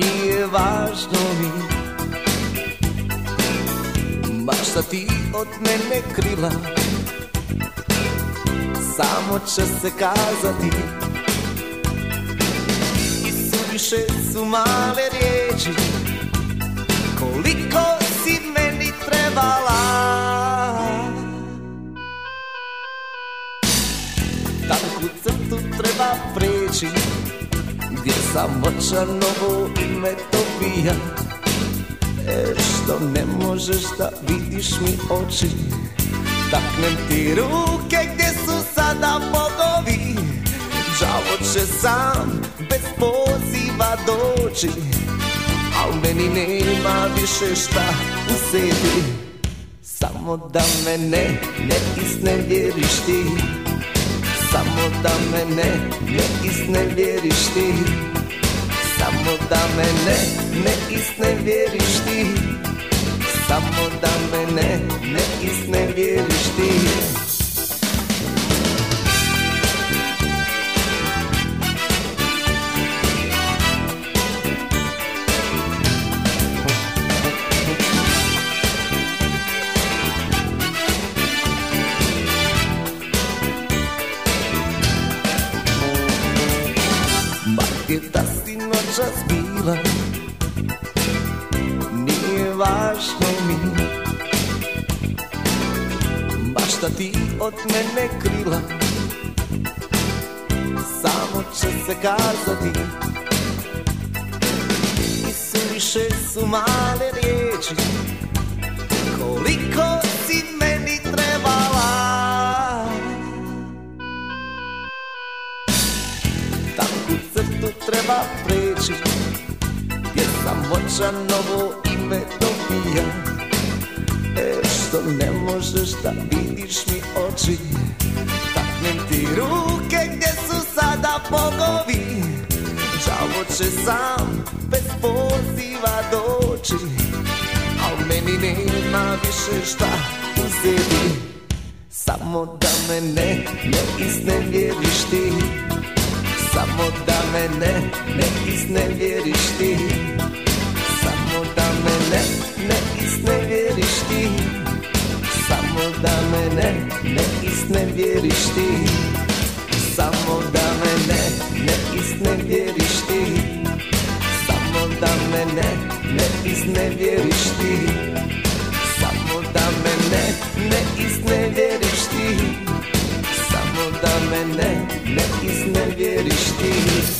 Nije važno mi. Ma šta ti od mene krila? Samo će se kazati. I suviše su male riječi. Koliko si meni trebala? Tanku crtu treba preći Gdje sam novo ime dobija E što ne možeš da vidiš mi oči. Taknem ti ruke gdje su sada bogovi Đavo će sam bez poziva doći. Al meni nema više šta u sebi Samo da me ne, ne iznevjeriš ti samo da me ne, ne iznevjeriš ti. Samo da me ne, ne iznevjeriš ti. Samo da me ne, ne iznevjeriš ti gdje da si noćas bila Nije važno mi. Šta ti od mene krila Samo će se kazati. I suviše su male riječi Koliko si meni trebala. Crtu treba preći Gdje sam moća novo ime dobija E što ne možeš da vidiš mi oči. Taknem ti ruke gdje su sada bogovi. Đavo će sam bez poziva doći. Al meni nema više šta uzeti. Samo da me ne, ne iznevjeriš ti samo da me ne, ne iznevjeriš ti. Samo da me ne, ne iznevjeriš ti. Samo da me ne, ne iznevjeriš ti. Samo da me ne, ne iznevjeriš ti. Samo da me ne, ne iznevjeriš ti da me ne, ne iznevjeriš ti